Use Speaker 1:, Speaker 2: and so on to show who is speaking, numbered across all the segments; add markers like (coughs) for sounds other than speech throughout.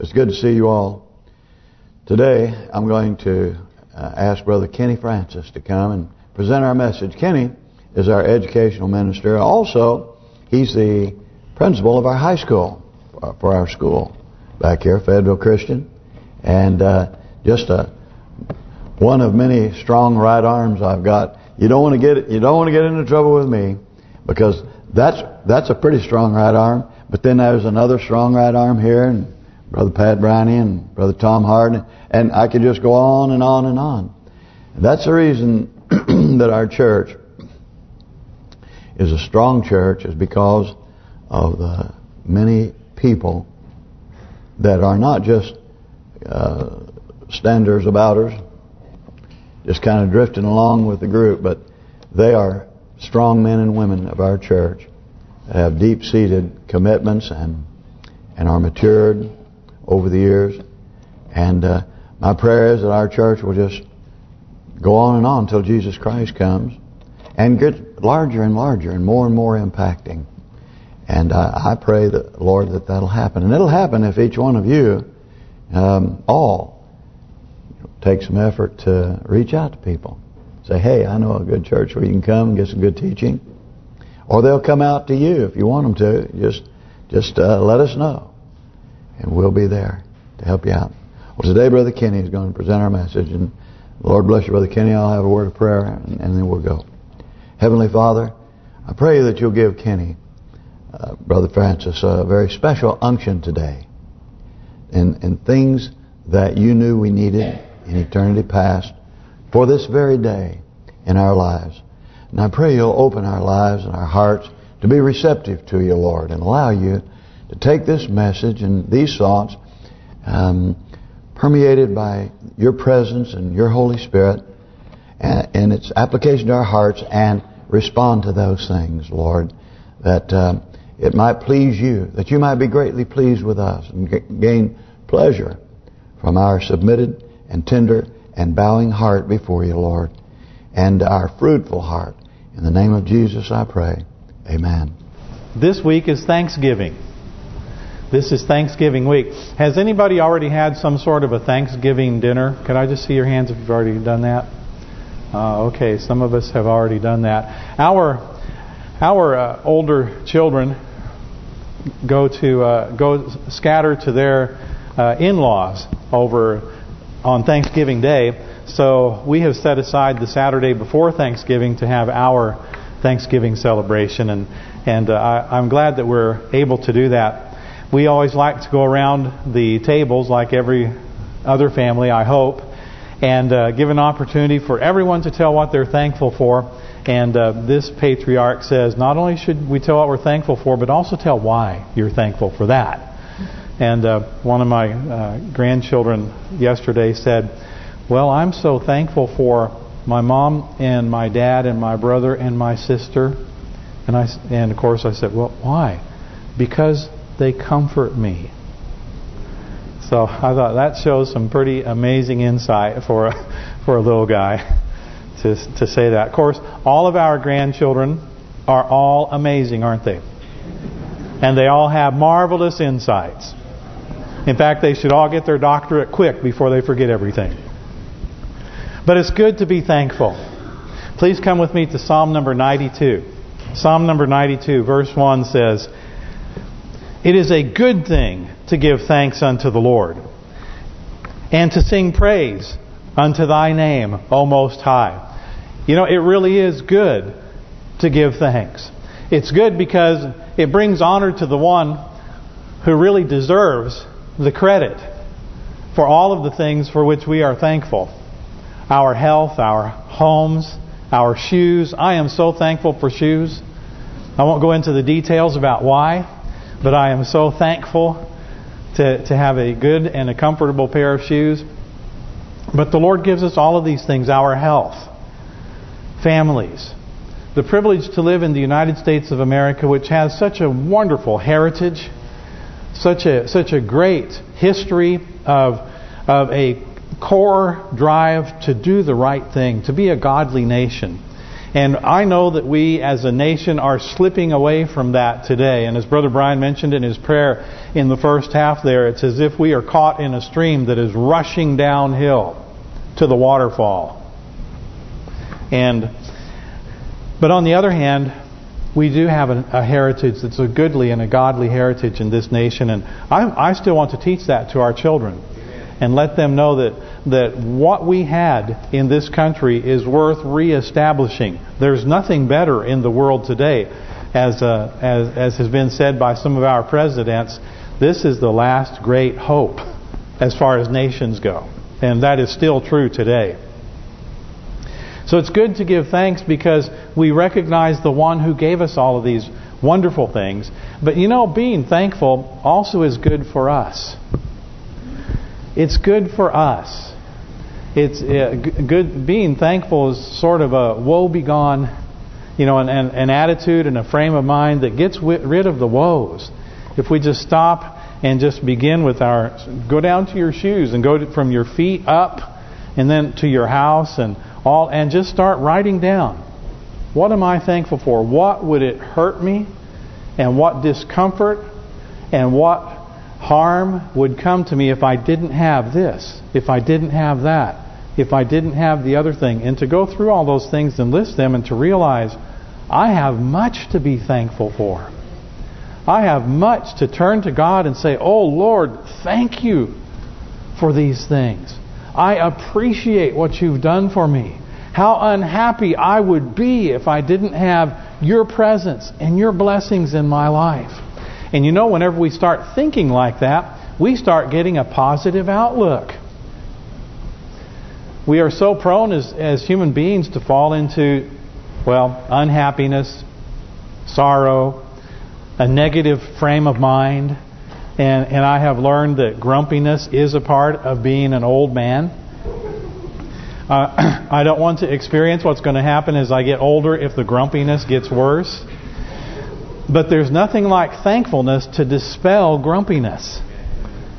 Speaker 1: It's good to see you all. Today, I'm going to uh, ask Brother Kenny Francis to come and present our message. Kenny is our educational minister. Also, he's the principal of our high school uh, for our school back here, Fayetteville Christian. And uh, just a one of many strong right arms I've got. You don't want to get you don't want to get into trouble with me because that's that's a pretty strong right arm. But then there's another strong right arm here, and Brother Pat Browney and Brother Tom Harden, and I could just go on and on and on. That's the reason (clears throat) that our church is a strong church is because of the many people that are not just uh, standers abouters, just kind of drifting along with the group, but they are strong men and women of our church that have deep-seated commitments and and are matured over the years. And uh, my prayer is that our church will just go on and on until Jesus Christ comes and get larger and larger and more and more impacting. And uh, I pray that, Lord, that that'll happen. And it'll happen if each one of you, um, all, take some effort to reach out to people. Say, hey, I know a good church where you can come and get some good teaching. Or they'll come out to you if you want them to. Just just uh, let us know. And we'll be there to help you out. Well, today Brother Kenny is going to present our message. And Lord bless you, Brother Kenny. I'll have a word of prayer and, and then we'll go. Heavenly Father, I pray that you'll give Kenny, uh, Brother Francis, a very special unction today. In, in things that you knew we needed in eternity past for this very day in our lives. And I pray you'll open our lives and our hearts to be receptive to you, Lord, and allow you to take this message and these thoughts um, permeated by your presence and your Holy Spirit and, and, its application to our hearts and respond to those things, Lord, that um, it might please you, that you might be greatly pleased with us and gain pleasure from our submitted and tender and bowing heart before you, Lord, and our fruitful heart. In the name of Jesus I pray. Amen.
Speaker 2: This week is Thanksgiving. This is Thanksgiving week. Has anybody already had some sort of a Thanksgiving dinner? Can I just see your hands if you've already done that? Uh, okay, some of us have already done that. Our our uh, older children go to uh, go scatter to their uh, in-laws over on Thanksgiving Day. So we have set aside the Saturday before Thanksgiving to have our Thanksgiving celebration, and and uh, I, I'm glad that we're able to do that. We always like to go around the tables like every other family, I hope, and uh, give an opportunity for everyone to tell what they're thankful for. And uh, this patriarch says not only should we tell what we're thankful for, but also tell why you're thankful for that. And uh, one of my uh, grandchildren yesterday said, well, I'm so thankful for my mom and my dad and my brother and my sister. And I and of course I said, well, why? Because they comfort me. So I thought that shows some pretty amazing insight for a, for a little guy to to say that. Of course, all of our grandchildren are all amazing, aren't they? And they all have marvelous insights. In fact, they should all get their doctorate quick before they forget everything. But it's good to be thankful. Please come with me to Psalm number 92. Psalm number 92, verse 1 says, It is a good thing to give thanks unto the Lord, and to sing praise unto thy name, O Most High. You know, it really is good to give thanks. It's good because it brings honor to the one who really deserves the credit for all of the things for which we are thankful. Our health, our homes, our shoes. I am so thankful for shoes. I won't go into the details about why, but I am so thankful to, to have a good and a comfortable pair of shoes. But the Lord gives us all of these things, our health, families, the privilege to live in the United States of America, which has such a wonderful heritage, such a such a great history of of a core drive to do the right thing, to be a godly nation. And I know that we as a nation are slipping away from that today. And as Brother Brian mentioned in his prayer in the first half there, it's as if we are caught in a stream that is rushing downhill to the waterfall. And But on the other hand, we do have a, a, heritage that's a goodly and a godly heritage in this nation. And I, I still want to teach that to our children and let them know that that what we had in this country is worth reestablishing. There's nothing better in the world today, as uh, as as has been said by some of our presidents. This is the last great hope as far as nations go, and that is still true today. So it's good to give thanks because we recognize the one who gave us all of these wonderful things. But you know, being thankful also is good for us. It's good for us. It's uh, good. Being thankful is sort of a woe begone, you know, an, an, an attitude and a frame of mind that gets rid of the woes. If we just stop and just begin with our, go down to your shoes and go to, from your feet up and then to your house and all, and just start writing down. What am I thankful for? What would it hurt me? And what discomfort? And what harm would come to me if I didn't have this, if I didn't have that, if I didn't have the other thing. And to go through all those things and list them and to realize I have much to be thankful for. I have much to turn to God and say, Oh Lord, thank you for these things. I appreciate what you've done for me. How unhappy I would be if I didn't have your presence and your blessings in my life. And you know, whenever we start thinking like that, we start getting a positive outlook. We are so prone as, as human beings to fall into, well, unhappiness, sorrow, a negative frame of mind. And, and I have learned that grumpiness is a part of being an old man. Uh, (clears throat) I don't want to experience what's going to happen as I get older if the grumpiness gets worse. But there's nothing like thankfulness to dispel grumpiness.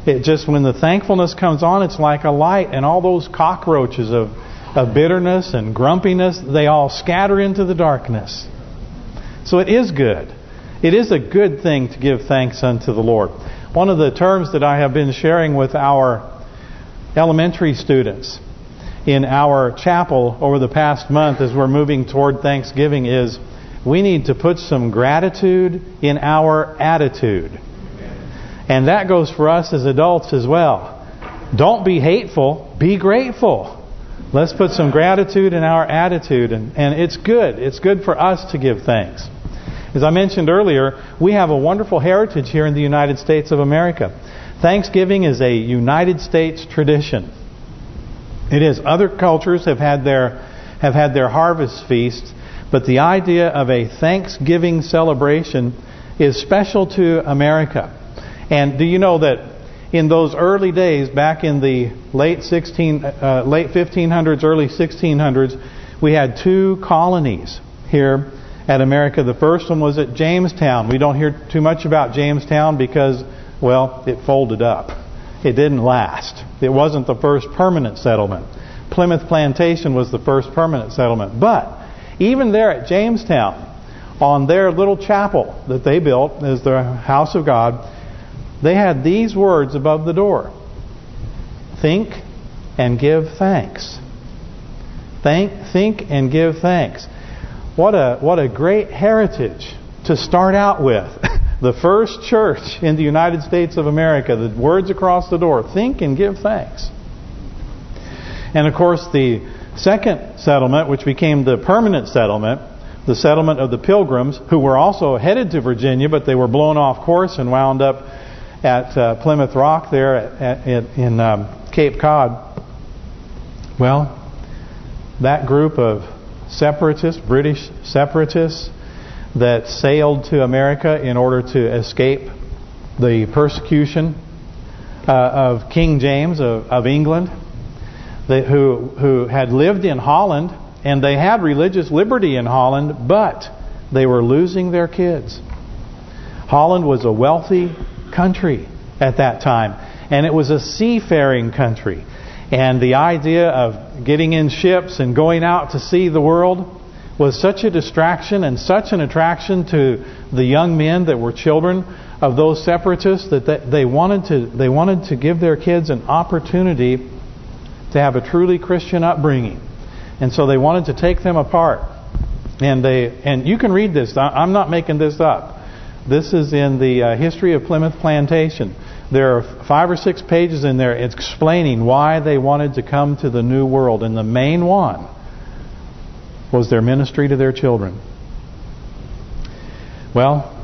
Speaker 2: It just, when the thankfulness comes on, it's like a light, and all those cockroaches of, of bitterness and grumpiness, they all scatter into the darkness. So it is good. It is a good thing to give thanks unto the Lord. One of the terms that I have been sharing with our elementary students in our chapel over the past month as we're moving toward Thanksgiving is we need to put some gratitude in our attitude. And that goes for us as adults as well. Don't be hateful, be grateful. Let's put some gratitude in our attitude. And, and it's good. It's good for us to give thanks. As I mentioned earlier, we have a wonderful heritage here in the United States of America. Thanksgiving is a United States tradition. It is. Other cultures have had their have had their harvest feasts but the idea of a Thanksgiving celebration is special to America. And do you know that in those early days, back in the late 16, uh, late 1500s, early 1600s, we had two colonies here at America. The first one was at Jamestown. We don't hear too much about Jamestown because, well, it folded up. It didn't last. It wasn't the first permanent settlement. Plymouth Plantation was the first permanent settlement. But even there at Jamestown, on their little chapel that they built as the house of God, they had these words above the door. Think and give thanks. Think, think and give thanks. What a what a great heritage to start out with. (laughs) the first church in the United States of America, the words across the door, think and give thanks. And of course the second settlement, which became the permanent settlement, the settlement of the Pilgrims, who were also headed to Virginia, but they were blown off course and wound up at uh, Plymouth Rock there at, at, in um, Cape Cod. Well, that group of separatists, British separatists, that sailed to America in order to escape the persecution uh, of King James of, of England, they, who who had lived in Holland and they had religious liberty in Holland, but they were losing their kids. Holland was a wealthy country at that time, and it was a seafaring country. And the idea of getting in ships and going out to see the world, was such a distraction and such an attraction to the young men that were children of those separatists that they wanted to they wanted to give their kids an opportunity to have a truly Christian upbringing. And so they wanted to take them apart. And they and you can read this. I'm not making this up. This is in the uh, history of Plymouth Plantation. There are five or six pages in there explaining why they wanted to come to the New World. And the main one was their ministry to their children. Well,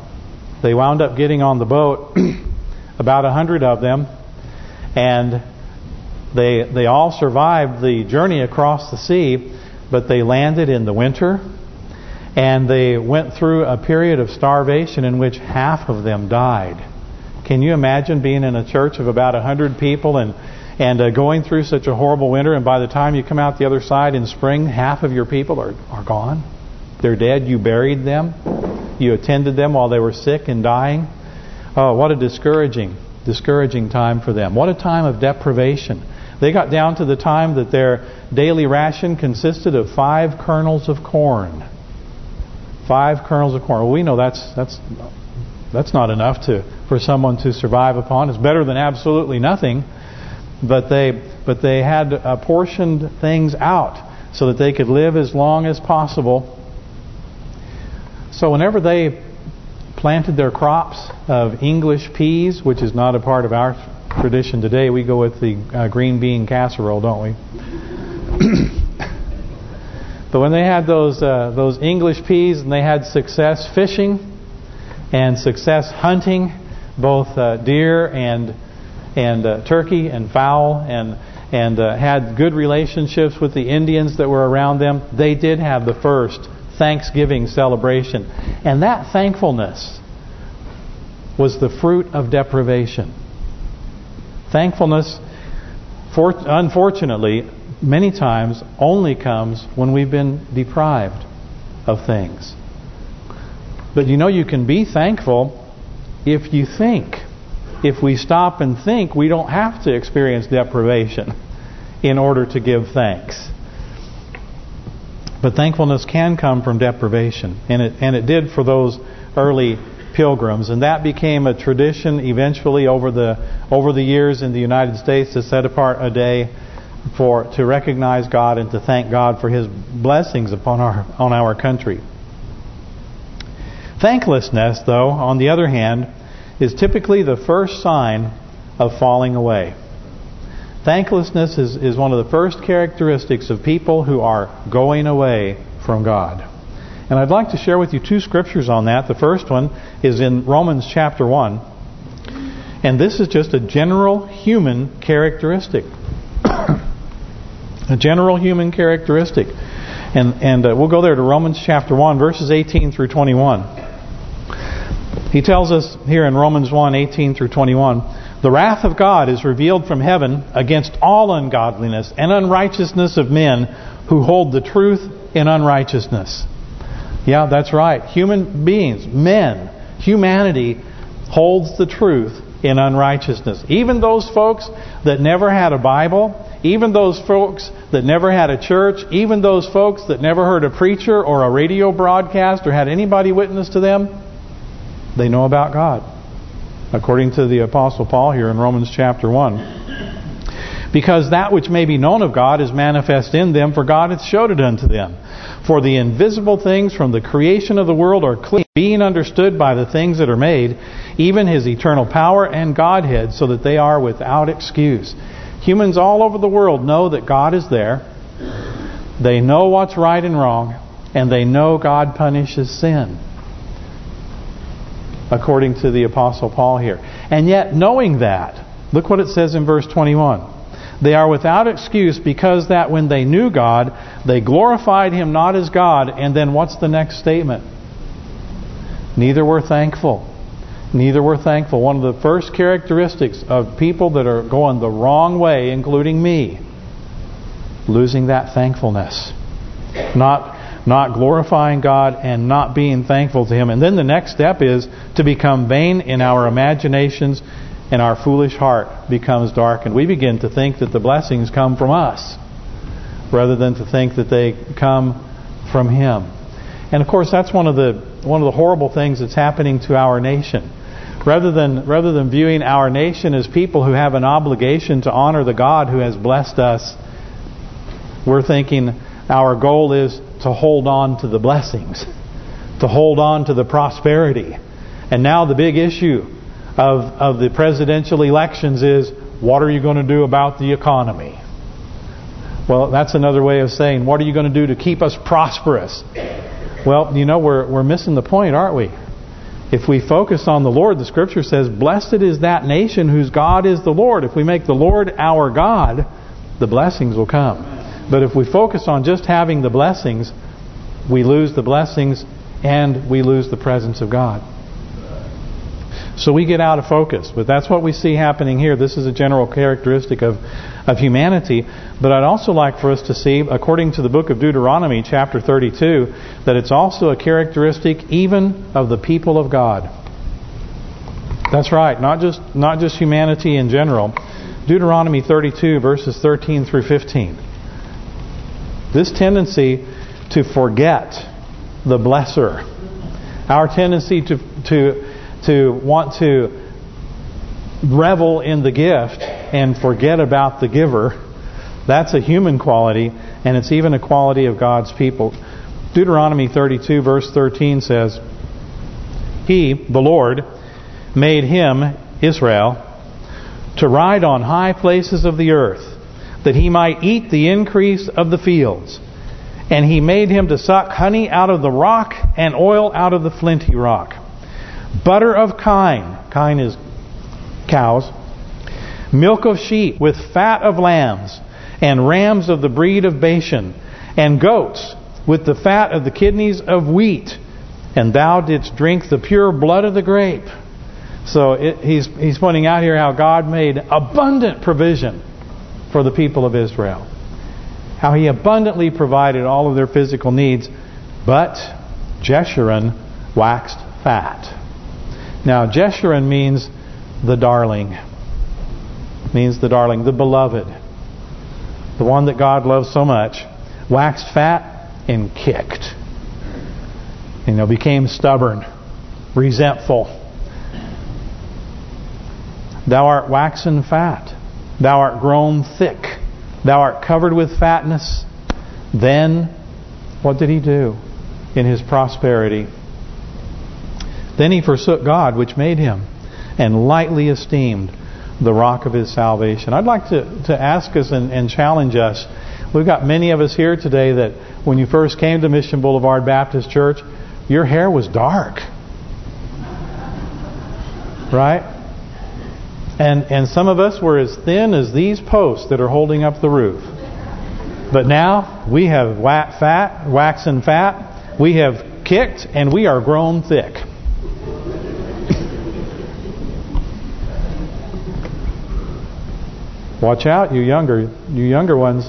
Speaker 2: they wound up getting on the boat, (clears throat) about a hundred of them, and they they all survived the journey across the sea, but they landed in the winter, and they went through a period of starvation in which half of them died. Can you imagine being in a church of about a hundred people and and uh, going through such a horrible winter, and by the time you come out the other side in spring, half of your people are are gone. They're dead. You buried them. You attended them while they were sick and dying. Oh, what a discouraging, discouraging time for them. What a time of deprivation. They got down to the time that their daily ration consisted of five kernels of corn. Five kernels of corn. Well, we know that's that's that's not enough to for someone to survive upon. It's better than absolutely nothing. But they but they had apportioned things out so that they could live as long as possible so whenever they planted their crops of English peas, which is not a part of our tradition today, we go with the uh, green bean casserole, don't we? (coughs) but when they had those uh, those English peas and they had success fishing and success hunting, both uh, deer and and uh, turkey and fowl and and uh, had good relationships with the Indians that were around them, they did have the first Thanksgiving celebration. And that thankfulness was the fruit of deprivation. Thankfulness, unfortunately, many times only comes when we've been deprived of things. But you know you can be thankful if you think. If we stop and think, we don't have to experience deprivation in order to give thanks. But thankfulness can come from deprivation, and it and it did for those early pilgrims, and that became a tradition eventually over the over the years in the United States to set apart a day for to recognize God and to thank God for His blessings upon our on our country. Thanklessness, though, on the other hand, is typically the first sign of falling away. Thanklessness is, is one of the first characteristics of people who are going away from God. And I'd like to share with you two scriptures on that. The first one is in Romans chapter 1. And this is just a general human characteristic. (coughs) a general human characteristic. And and uh, we'll go there to Romans chapter 1, verses 18 through 21. He tells us here in Romans 1, 18 through 21, the wrath of God is revealed from heaven against all ungodliness and unrighteousness of men who hold the truth in unrighteousness. Yeah, that's right. Human beings, men, humanity holds the truth in unrighteousness. Even those folks that never had a Bible, even those folks that never had a church, even those folks that never heard a preacher or a radio broadcast or had anybody witness to them, they know about God according to the Apostle Paul here in Romans chapter 1. Because that which may be known of God is manifest in them, for God hath showed it unto them. For the invisible things from the creation of the world are clean, being understood by the things that are made, even His eternal power and Godhead, so that they are without excuse. Humans all over the world know that God is there. They know what's right and wrong, and they know God punishes sin according to the Apostle Paul here. And yet, knowing that, look what it says in verse 21. They are without excuse because that when they knew God, they glorified Him not as God. And then what's the next statement? Neither were thankful. Neither were thankful. One of the first characteristics of people that are going the wrong way, including me, losing that thankfulness. Not not glorifying God and not being thankful to Him. And then the next step is to become vain in our imaginations and our foolish heart becomes darkened. We begin to think that the blessings come from us rather than to think that they come from Him. And of course, that's one of the one of the horrible things that's happening to our nation. Rather than rather than viewing our nation as people who have an obligation to honor the God who has blessed us, we're thinking our goal is to hold on to the blessings, to hold on to the prosperity. And now the big issue of of the presidential elections is what are you going to do about the economy? Well, that's another way of saying, what are you going to do to keep us prosperous? Well, you know, we're we're missing the point, aren't we? If we focus on the Lord, the Scripture says, Blessed is that nation whose God is the Lord. If we make the Lord our God, the blessings will come. But if we focus on just having the blessings, we lose the blessings and we lose the presence of God. So we get out of focus. But that's what we see happening here. This is a general characteristic of, of humanity. But I'd also like for us to see, according to the book of Deuteronomy, chapter 32, that it's also a characteristic even of the people of God. That's right, not just not just humanity in general. Deuteronomy 32, verses 13 through 15. This tendency to forget the blesser, our tendency to to to want to revel in the gift and forget about the giver, that's a human quality, and it's even a quality of God's people. Deuteronomy 32 verse 13 says, He, the Lord, made him, Israel, to ride on high places of the earth, that he might eat the increase of the fields. And he made him to suck honey out of the rock and oil out of the flinty rock butter of kine, kine is cows, milk of sheep with fat of lambs, and rams of the breed of Bashan, and goats with the fat of the kidneys of wheat, and thou didst drink the pure blood of the grape. So it, he's he's pointing out here how God made abundant provision for the people of Israel. How he abundantly provided all of their physical needs, but Jeshurun waxed fat. Now, Jeshurun means the darling. Means the darling, the beloved. The one that God loves so much. Waxed fat and kicked. You know, became stubborn, resentful. Thou art waxen fat. Thou art grown thick. Thou art covered with fatness. Then, what did he do in his prosperity? Then he forsook God, which made him, and lightly esteemed the rock of his salvation. I'd like to, to ask us and, and challenge us. We've got many of us here today that when you first came to Mission Boulevard Baptist Church, your hair was dark. Right? And and some of us were as thin as these posts that are holding up the roof. But now we have fat, waxen fat, we have kicked, and we are grown thick. Watch out, you younger, you younger ones.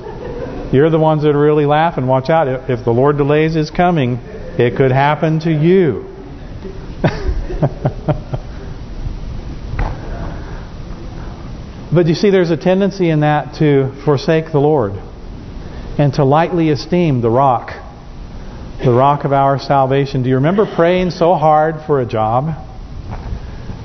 Speaker 2: You're the ones that are really laughing. Watch out. If the Lord delays His coming, it could happen to you. (laughs) but you see, there's a tendency in that to forsake the Lord and to lightly esteem the rock, the rock of our salvation. Do you remember praying so hard for a job?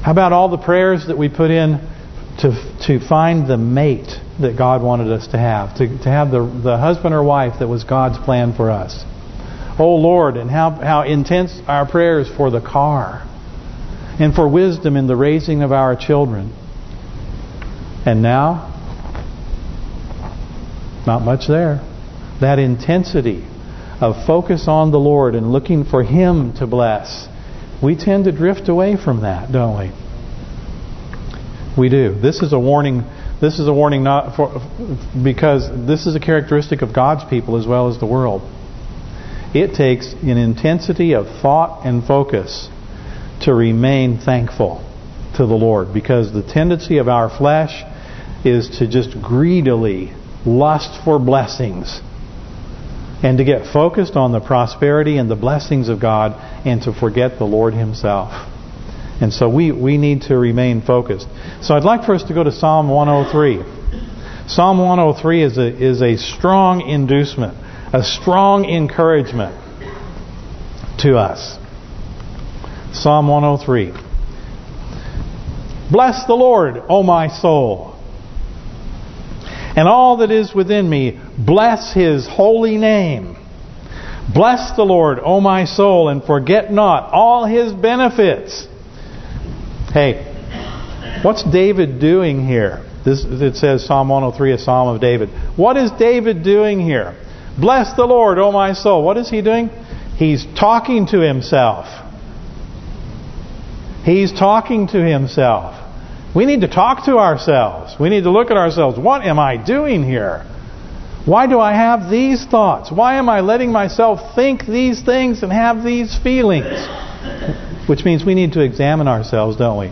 Speaker 2: How about all the prayers that we put in to to find the mate that God wanted us to have, to to have the the husband or wife that was God's plan for us. Oh Lord, and how how intense our prayers for the car, and for wisdom in the raising of our children. And now, not much there. That intensity of focus on the Lord and looking for Him to bless, we tend to drift away from that, don't we? We do. This is a warning. This is a warning not for because this is a characteristic of God's people as well as the world. It takes an intensity of thought and focus to remain thankful to the Lord because the tendency of our flesh is to just greedily lust for blessings and to get focused on the prosperity and the blessings of God and to forget the Lord Himself. And so we, we need to remain focused. So I'd like for us to go to Psalm 103. Psalm 103 is a is a strong inducement, a strong encouragement to us. Psalm 103. Bless the Lord, O my soul. And all that is within me, bless His holy name. Bless the Lord, O my soul, and forget not all His benefits. Hey, what's David doing here? This It says Psalm 103, a Psalm of David. What is David doing here? Bless the Lord, O my soul. What is he doing? He's talking to himself. He's talking to himself. We need to talk to ourselves. We need to look at ourselves. What am I doing here? Why do I have these thoughts? Why am I letting myself think these things and have these feelings? Which means we need to examine ourselves, don't we?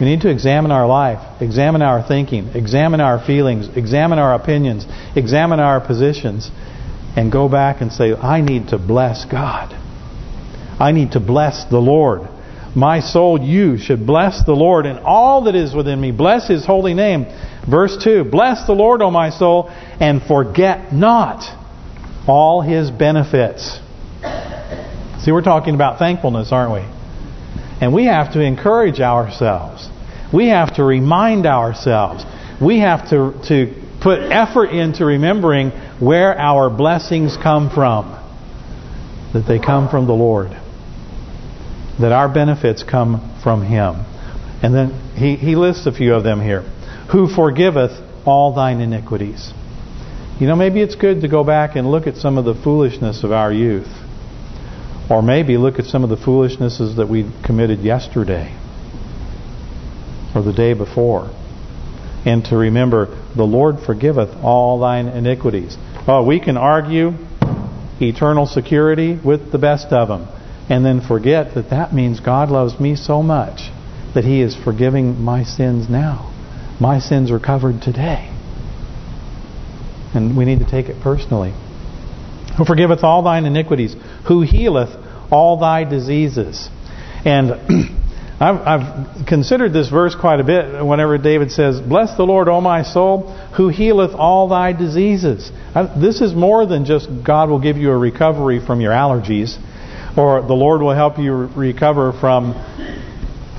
Speaker 2: We need to examine our life, examine our thinking, examine our feelings, examine our opinions, examine our positions, and go back and say, I need to bless God. I need to bless the Lord. My soul, you should bless the Lord and all that is within me. Bless His holy name. Verse 2, Bless the Lord, O my soul, and forget not all His benefits. See, we're talking about thankfulness, aren't we? And we have to encourage ourselves. We have to remind ourselves. We have to, to put effort into remembering where our blessings come from. That they come from the Lord. That our benefits come from Him. And then he, he lists a few of them here. Who forgiveth all thine iniquities. You know, maybe it's good to go back and look at some of the foolishness of our youth. Or maybe look at some of the foolishnesses that we committed yesterday. Or the day before. And to remember, the Lord forgiveth all thine iniquities. Oh, we can argue eternal security with the best of them. And then forget that that means God loves me so much that He is forgiving my sins now. My sins are covered today. And we need to take it personally who forgiveth all thine iniquities, who healeth all thy diseases. And (clears throat) I've, I've, considered this verse quite a bit whenever David says, Bless the Lord, O my soul, who healeth all thy diseases. This is more than just God will give you a recovery from your allergies, or the Lord will help you recover from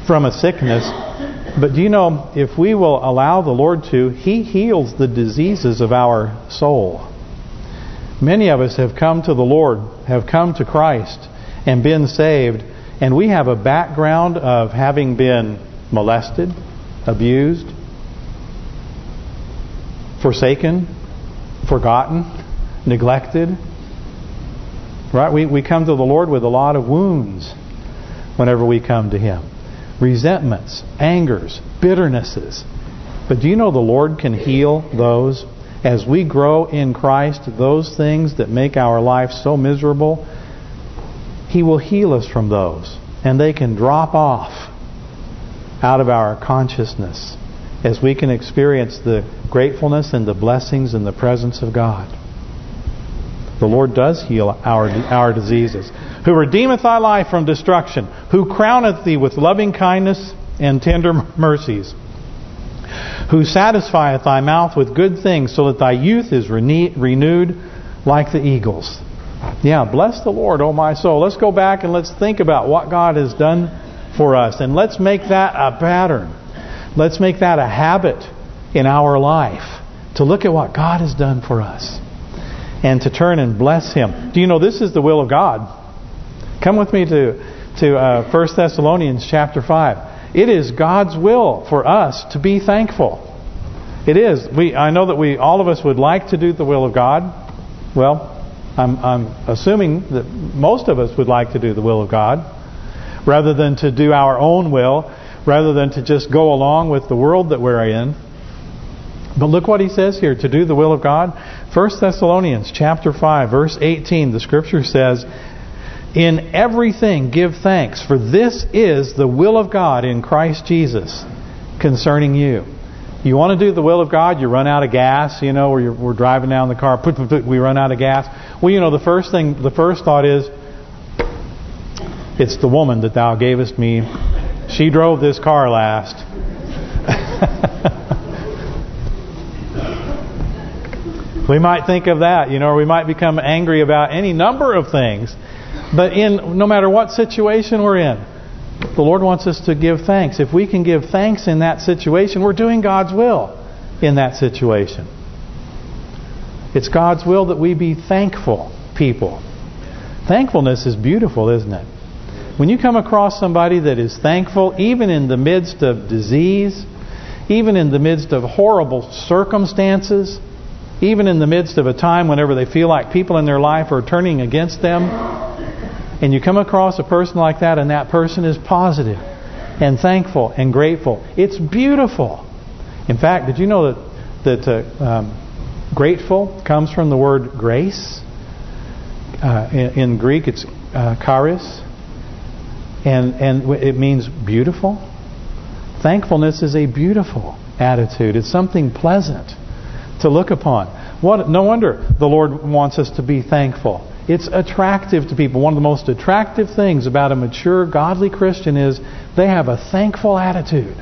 Speaker 2: from a sickness. But do you know, if we will allow the Lord to, He heals the diseases of our soul. Many of us have come to the Lord, have come to Christ, and been saved, and we have a background of having been molested, abused, forsaken, forgotten, neglected. Right? We we come to the Lord with a lot of wounds whenever we come to Him. Resentments, angers, bitternesses. But do you know the Lord can heal those as we grow in Christ, those things that make our life so miserable, He will heal us from those. And they can drop off out of our consciousness as we can experience the gratefulness and the blessings and the presence of God. The Lord does heal our our diseases. Who redeemeth thy life from destruction. Who crowneth thee with loving kindness and tender mercies who satisfieth thy mouth with good things, so that thy youth is rene renewed like the eagles. Yeah, bless the Lord, O my soul. Let's go back and let's think about what God has done for us. And let's make that a pattern. Let's make that a habit in our life. To look at what God has done for us. And to turn and bless Him. Do you know this is the will of God? Come with me to to uh, 1 Thessalonians chapter 5. It is God's will for us to be thankful. It is. We I know that we all of us would like to do the will of God. Well, I'm I'm assuming that most of us would like to do the will of God rather than to do our own will, rather than to just go along with the world that we're in. But look what he says here, to do the will of God. 1 Thessalonians chapter 5, verse 18, the scripture says, in everything give thanks, for this is the will of God in Christ Jesus concerning you. You want to do the will of God, you run out of gas, you know, or we're driving down the car, we run out of gas. Well, you know, the first thing, the first thought is, it's the woman that thou gavest me. She drove this car last. (laughs) we might think of that, you know, or we might become angry about any number of things. But in no matter what situation we're in, the Lord wants us to give thanks. If we can give thanks in that situation, we're doing God's will in that situation. It's God's will that we be thankful people. Thankfulness is beautiful, isn't it? When you come across somebody that is thankful, even in the midst of disease, even in the midst of horrible circumstances, even in the midst of a time whenever they feel like people in their life are turning against them, and you come across a person like that and that person is positive and thankful and grateful, it's beautiful. In fact, did you know that that uh, um, grateful comes from the word grace? Uh, in, in, Greek, it's uh, charis, and and it means beautiful. Thankfulness is a beautiful attitude. It's something pleasant to look upon. What? No wonder the Lord wants us to be thankful. It's attractive to people. One of the most attractive things about a mature, godly Christian is they have a thankful attitude.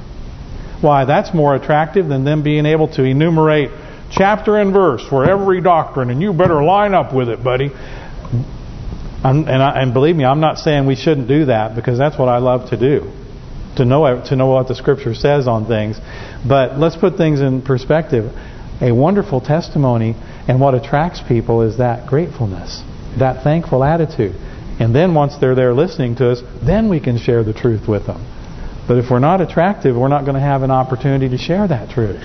Speaker 2: Why, that's more attractive than them being able to enumerate chapter and verse for every doctrine, and you better line up with it, buddy. And, I, and believe me, I'm not saying we shouldn't do that because that's what I love to do, to know to know what the Scripture says on things. But let's put things in perspective. A wonderful testimony and what attracts people is that gratefulness, that thankful attitude. And then once they're there listening to us, then we can share the truth with them. But if we're not attractive, we're not going to have an opportunity to share that truth.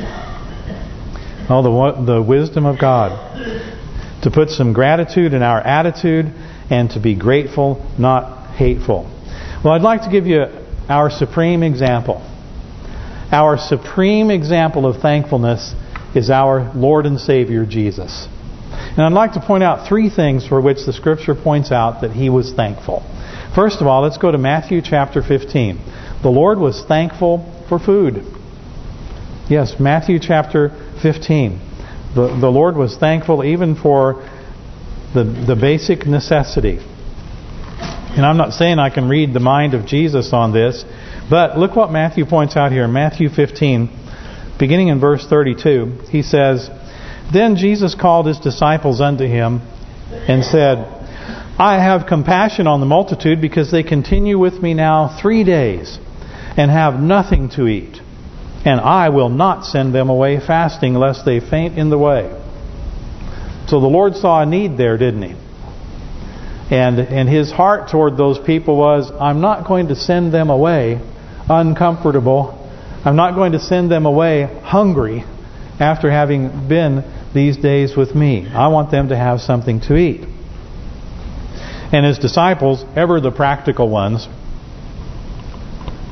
Speaker 2: Oh, the the wisdom of God. To put some gratitude in our attitude and to be grateful, not hateful. Well, I'd like to give you our supreme example. Our supreme example of thankfulness is our Lord and Savior, Jesus. And I'd like to point out three things for which the Scripture points out that He was thankful. First of all, let's go to Matthew chapter 15. The Lord was thankful for food. Yes, Matthew chapter 15. The, the Lord was thankful even for the, the basic necessity. And I'm not saying I can read the mind of Jesus on this, but look what Matthew points out here Matthew 15, beginning in verse 32. He says, Then Jesus called his disciples unto him and said, I have compassion on the multitude because they continue with me now three days and have nothing to eat. And I will not send them away fasting lest they faint in the way. So the Lord saw a need there, didn't he? And and his heart toward those people was, I'm not going to send them away uncomfortable. I'm not going to send them away hungry after having been these days with me. I want them to have something to eat. And his disciples, ever the practical ones,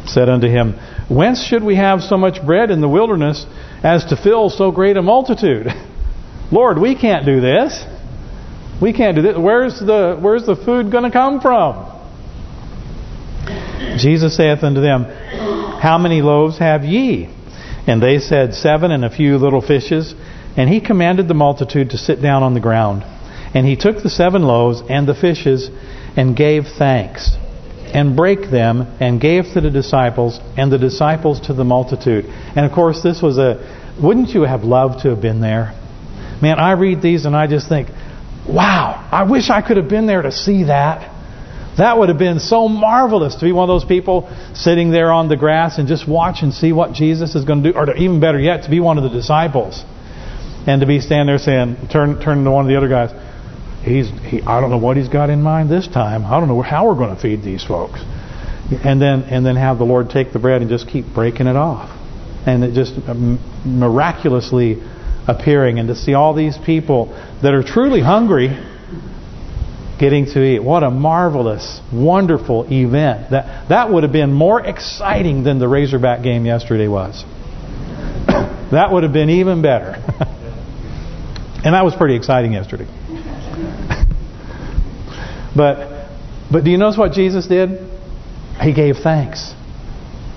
Speaker 2: said unto him, Whence should we have so much bread in the wilderness as to fill so great a multitude? (laughs) Lord, we can't do this. We can't do this. Where's the where's the food going to come from? Jesus saith unto them, How many loaves have ye? And they said, Seven and a few little fishes. And he commanded the multitude to sit down on the ground. And he took the seven loaves and the fishes and gave thanks and break them and gave to the disciples and the disciples to the multitude. And of course this was a, wouldn't you have loved to have been there? Man, I read these and I just think, wow, I wish I could have been there to see that. That would have been so marvelous to be one of those people sitting there on the grass and just watch and see what Jesus is going to do. Or to, even better yet, to be one of the disciples. And to be standing there saying, turn turn to one of the other guys, he's he I don't know what he's got in mind this time. I don't know how we're going to feed these folks. And then and then have the Lord take the bread and just keep breaking it off. And it just uh, miraculously appearing and to see all these people that are truly hungry getting to eat. What a marvelous, wonderful event. That that would have been more exciting than the Razorback game yesterday was. (coughs) that would have been even better. (laughs) and that was pretty exciting yesterday. (laughs) but but do you notice what Jesus did? He gave thanks.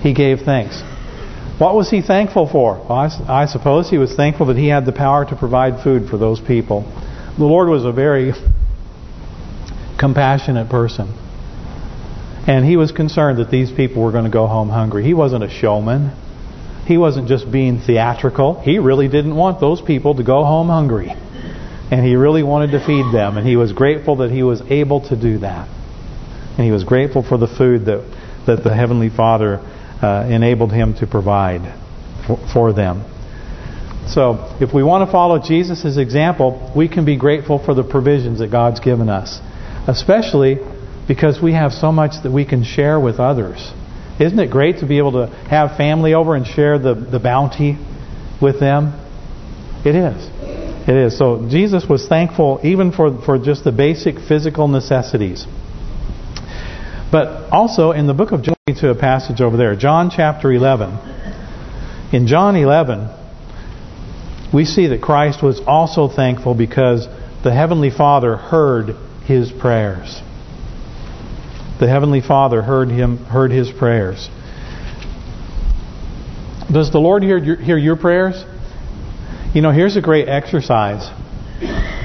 Speaker 2: He gave thanks. What was he thankful for? Well, I, I, suppose he was thankful that he had the power to provide food for those people. The Lord was a very compassionate person. And he was concerned that these people were going to go home hungry. He wasn't a showman. He wasn't just being theatrical. He really didn't want those people to go home hungry. And he really wanted to feed them. And he was grateful that he was able to do that. And he was grateful for the food that, that the Heavenly Father uh, enabled him to provide for, for them. So if we want to follow Jesus' example, we can be grateful for the provisions that God's given us. Especially because we have so much that we can share with others. Isn't it great to be able to have family over and share the, the bounty with them? It is. It is. So Jesus was thankful even for, for just the basic physical necessities. But also in the book of John, to a passage over there, John chapter 11. In John 11, we see that Christ was also thankful because the Heavenly Father heard His prayers. The Heavenly Father heard him heard His prayers. Does the Lord hear your, hear your prayers? You know, here's a great exercise.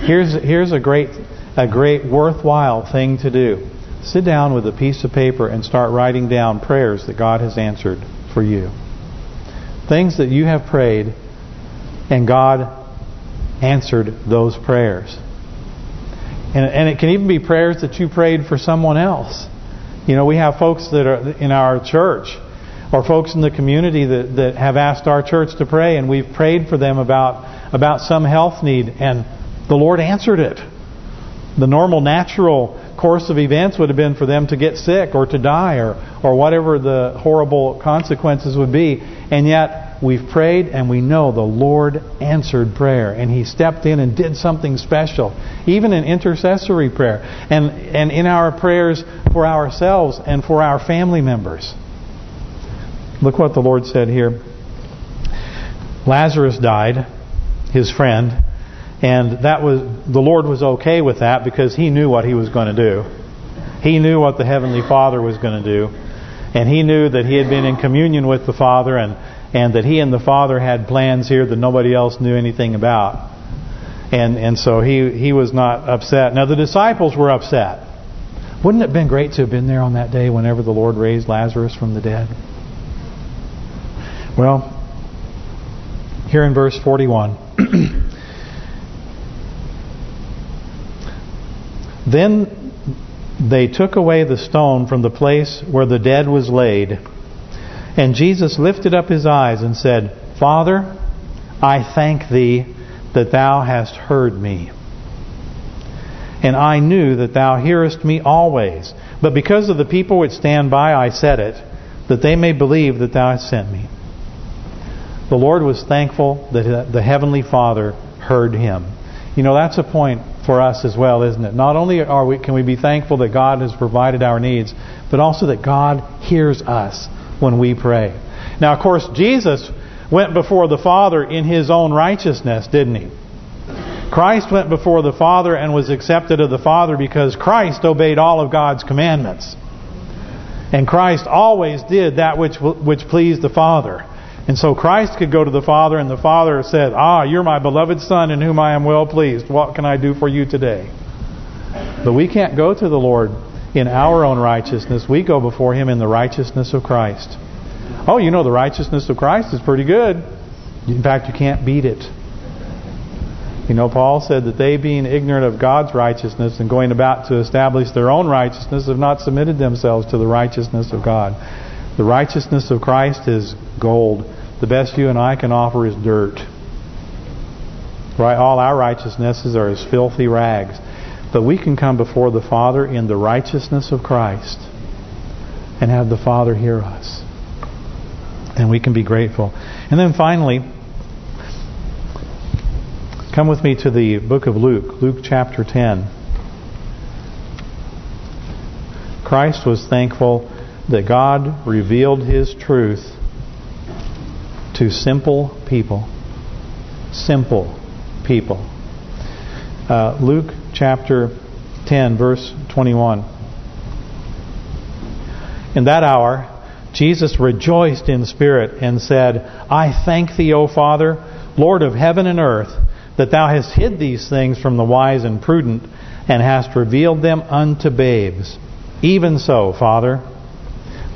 Speaker 2: Here's here's a great a great worthwhile thing to do. Sit down with a piece of paper and start writing down prayers that God has answered for you. Things that you have prayed and God answered those prayers. And, and it can even be prayers that you prayed for someone else. You know, we have folks that are in our church or folks in the community that, that have asked our church to pray and we've prayed for them about about some health need and the Lord answered it. The normal, natural course of events would have been for them to get sick or to die or, or whatever the horrible consequences would be. And yet we've prayed and we know the Lord answered prayer. And He stepped in and did something special. Even in intercessory prayer. And, and in our prayers for ourselves and for our family members. Look what the Lord said here. Lazarus died, his friend, and that was the Lord was okay with that because He knew what He was going to do. He knew what the Heavenly Father was going to do. And He knew that He had been in communion with the Father and and that He and the Father had plans here that nobody else knew anything about. And and so He He was not upset. Now the disciples were upset. Wouldn't it have been great to have been there on that day whenever the Lord raised Lazarus from the dead? Well, here in verse 41... (clears throat) Then they took away the stone from the place where the dead was laid. And Jesus lifted up his eyes and said, Father, I thank thee that thou hast heard me. And I knew that thou hearest me always. But because of the people which stand by, I said it, that they may believe that thou hast sent me. The Lord was thankful that the Heavenly Father heard him. You know, that's a point for us as well, isn't it? Not only are we can we be thankful that God has provided our needs, but also that God hears us when we pray. Now, of course, Jesus went before the Father in His own righteousness, didn't He? Christ went before the Father and was accepted of the Father because Christ obeyed all of God's commandments. And Christ always did that which which pleased the Father. And so Christ could go to the Father and the Father said, Ah, you're my beloved Son in whom I am well pleased. What can I do for you today? But we can't go to the Lord in our own righteousness. We go before Him in the righteousness of Christ. Oh, you know the righteousness of Christ is pretty good. In fact, you can't beat it. You know, Paul said that they being ignorant of God's righteousness and going about to establish their own righteousness have not submitted themselves to the righteousness of God. The righteousness of Christ is gold the best you and I can offer is dirt. Right? All our righteousnesses are as filthy rags. But we can come before the Father in the righteousness of Christ and have the Father hear us. And we can be grateful. And then finally, come with me to the book of Luke, Luke chapter 10. Christ was thankful that God revealed His truth to simple people. Simple people. Uh, Luke chapter 10, verse 21. In that hour, Jesus rejoiced in spirit and said, I thank thee, O Father, Lord of heaven and earth, that thou hast hid these things from the wise and prudent, and hast revealed them unto babes. Even so, Father,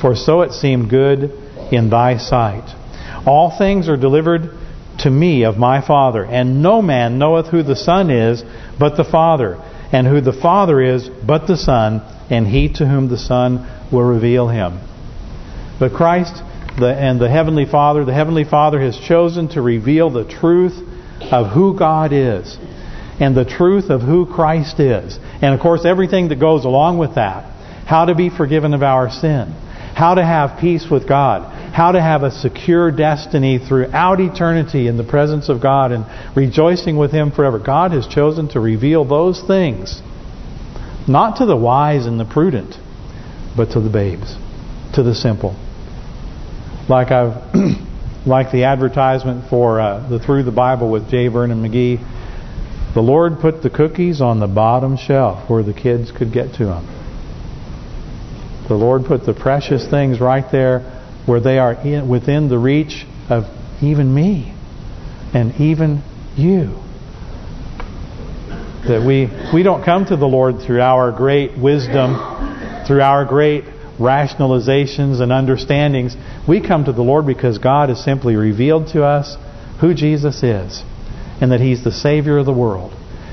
Speaker 2: for so it seemed good in thy sight. All things are delivered to me of my Father, and no man knoweth who the Son is but the Father, and who the Father is but the Son, and he to whom the Son will reveal him. But Christ the, and the Heavenly Father, the Heavenly Father has chosen to reveal the truth of who God is and the truth of who Christ is. And of course everything that goes along with that. How to be forgiven of our sin. How to have peace with God. How to have a secure destiny throughout eternity in the presence of God and rejoicing with Him forever. God has chosen to reveal those things. Not to the wise and the prudent, but to the babes. To the simple like I've (clears throat) like the advertisement for uh, the Through the Bible with J. Vernon McGee. The Lord put the cookies on the bottom shelf where the kids could get to them. The Lord put the precious things right there where they are in, within the reach of even me and even you. That we we don't come to the Lord through our great wisdom, through our great rationalizations and understandings. We come to the Lord because God has simply revealed to us who Jesus is and that He's the Savior of the world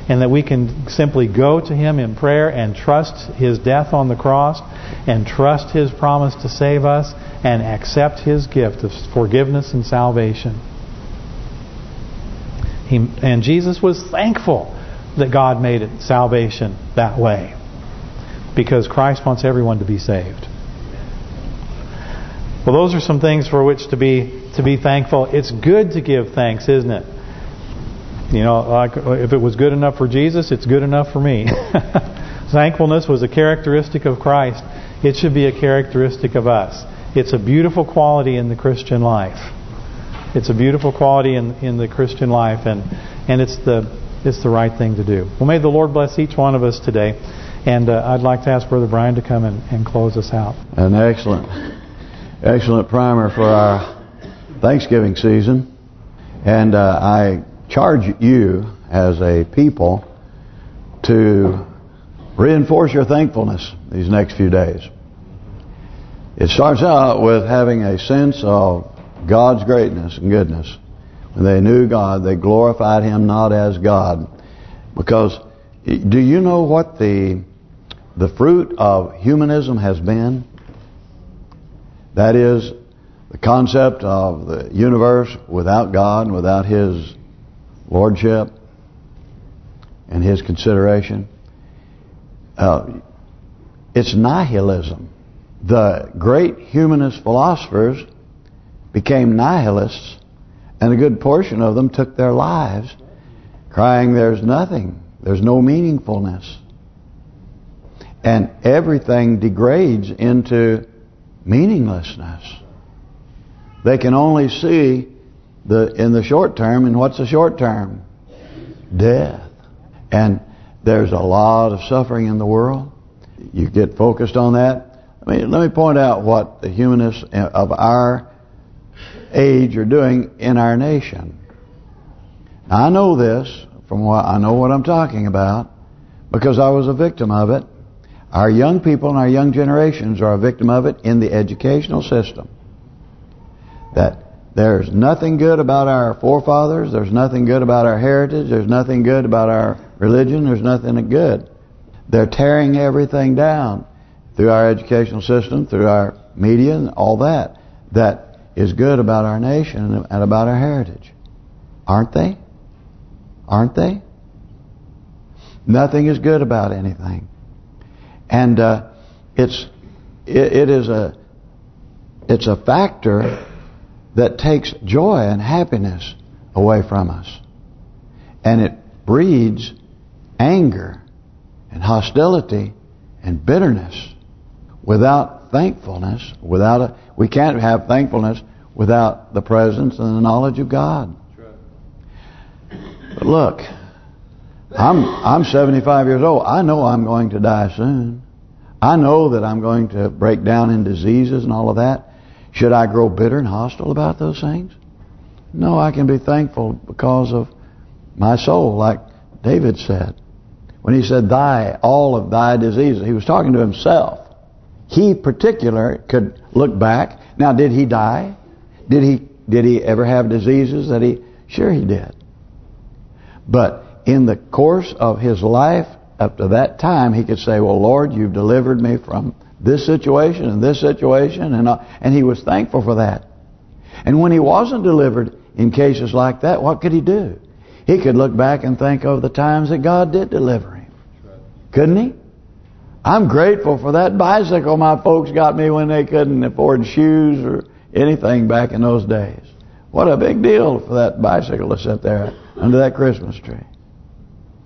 Speaker 2: and that we can simply go to Him in prayer and trust His death on the cross and trust His promise to save us and accept His gift of forgiveness and salvation. He, and Jesus was thankful that God made it salvation that way because Christ wants everyone to be saved. Well, those are some things for which to be to be thankful. It's good to give thanks, isn't it? You know, like if it was good enough for Jesus, it's good enough for me. (laughs) Thankfulness was a characteristic of Christ. It should be a characteristic of us. It's a beautiful quality in the Christian life. It's a beautiful quality in in the Christian life, and and it's the it's the right thing to do. Well, may the Lord bless each one of us today. And uh, I'd like to ask Brother Brian to come and, and close us out.
Speaker 1: An excellent, excellent primer for our Thanksgiving season. And uh, I charge you as a people to reinforce your thankfulness these next few days. It starts out with having a sense of God's greatness and goodness. When they knew God, they glorified Him not as God. Because do you know what the the fruit of humanism has been? That is the concept of the universe without God without His lordship and His consideration. Uh, it's nihilism. The great humanist philosophers became nihilists and a good portion of them took their lives crying there's nothing, there's no meaningfulness. And everything degrades into meaninglessness. They can only see the in the short term, and what's the short term? Death. And there's a lot of suffering in the world. You get focused on that. I mean, let me point out what the humanists uh, of our age are doing in our nation. I know this from what I know what I'm talking about because I was a victim of it. Our young people and our young generations are a victim of it in the educational system. That there's nothing good about our forefathers. There's nothing good about our heritage. There's nothing good about our religion. There's nothing good. They're tearing everything down through our educational system, through our media and all that, that is good about our nation and about our heritage. Aren't they? Aren't they? Nothing is good about anything. And uh, it's it, it is a it's a factor that takes joy and happiness away from us. And it breeds anger and hostility and bitterness without thankfulness, without a, we can't have thankfulness without the presence and the knowledge of God. But look, I'm I'm 75 years old. I know I'm going to die soon. I know that I'm going to break down in diseases and all of that. Should I grow bitter and hostile about those things? No, I can be thankful because of my soul, like David said. When he said, thy, all of thy diseases, he was talking to himself. He particular could look back. Now, did he die? Did he did he ever have diseases that he... Sure he did. But in the course of his life up to that time, he could say, well, Lord, you've delivered me from this situation and this situation. And, uh, and he was thankful for that. And when he wasn't delivered in cases like that, what could he do? He could look back and think of the times that God did deliver him. Couldn't he? I'm grateful for that bicycle my folks got me when they couldn't afford shoes or anything back in those days. What a big deal for that bicycle to sit there under that Christmas tree.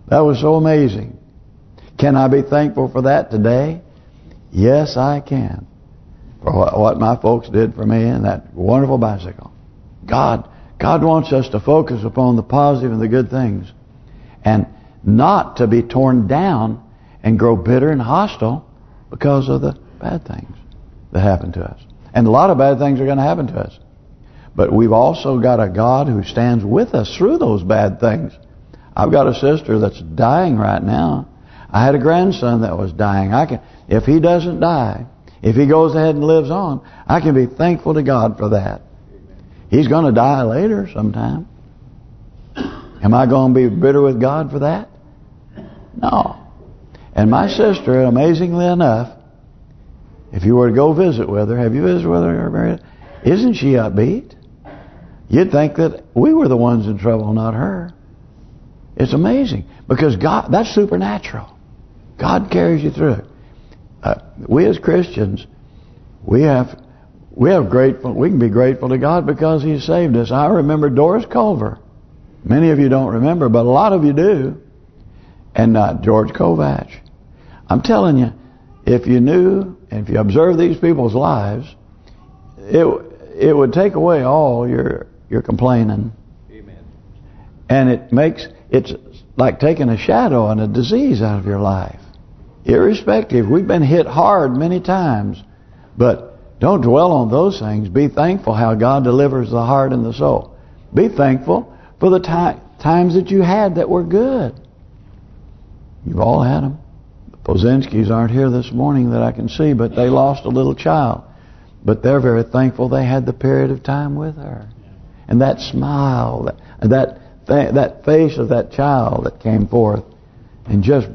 Speaker 1: That was so amazing. Can I be thankful for that today? Yes, I can. For what what my folks did for me and that wonderful bicycle. God God wants us to focus upon the positive and the good things. And not to be torn down and grow bitter and hostile because of the bad things that happen to us. And a lot of bad things are going to happen to us. But we've also got a God who stands with us through those bad things. I've got a sister that's dying right now. I had a grandson that was dying. I can, If he doesn't die, if he goes ahead and lives on, I can be thankful to God for that. He's going to die later sometime. Am I going to be bitter with God for that? No. And my sister, amazingly enough, if you were to go visit with her, have you visited with her? Isn't she upbeat? You'd think that we were the ones in trouble, not her. It's amazing because God, that's supernatural. God carries you through it. Uh, we as Christians, we have we have grateful. We can be grateful to God because He saved us. I remember Doris Culver. Many of you don't remember, but a lot of you do. And uh, George Kovach. I'm telling you, if you knew and if you observed these people's lives, it it would take away all your your complaining. Amen. And it makes it's like taking a shadow and a disease out of your life. Irrespective, we've been hit hard many times, but don't dwell on those things. Be thankful how God delivers the heart and the soul. Be thankful for the times that you had that were good. You've all had them. The Pozinskis aren't here this morning that I can see, but they lost a little child. But they're very thankful they had the period of time with her. And that smile, that that that face of that child that came forth and just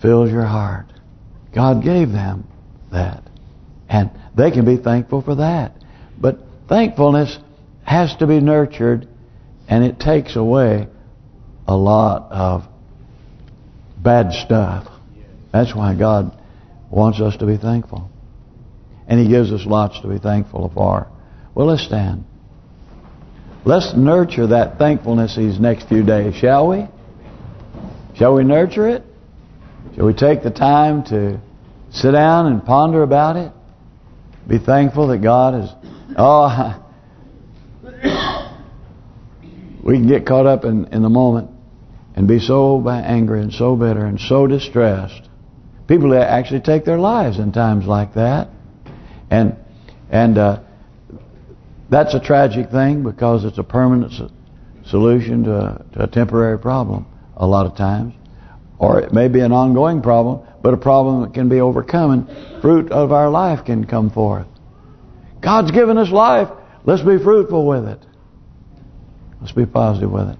Speaker 1: fills your heart. God gave them that. And they can be thankful for that. But thankfulness has to be nurtured and it takes away a lot of bad stuff. That's why God wants us to be thankful. And He gives us lots to be thankful for. Well, let's stand. Let's nurture that thankfulness these next few days, shall we? Shall we nurture it? Shall we take the time to sit down and ponder about it? Be thankful that God is... Oh, (coughs) we can get caught up in, in the moment and be so angry and so bitter and so distressed. People actually take their lives in times like that. And and uh, that's a tragic thing because it's a permanent solution to a, to a temporary problem a lot of times. Or it may be an ongoing problem, but a problem that can be overcome and fruit of our life can come forth. God's given us life. Let's be fruitful with it. Let's be positive with it.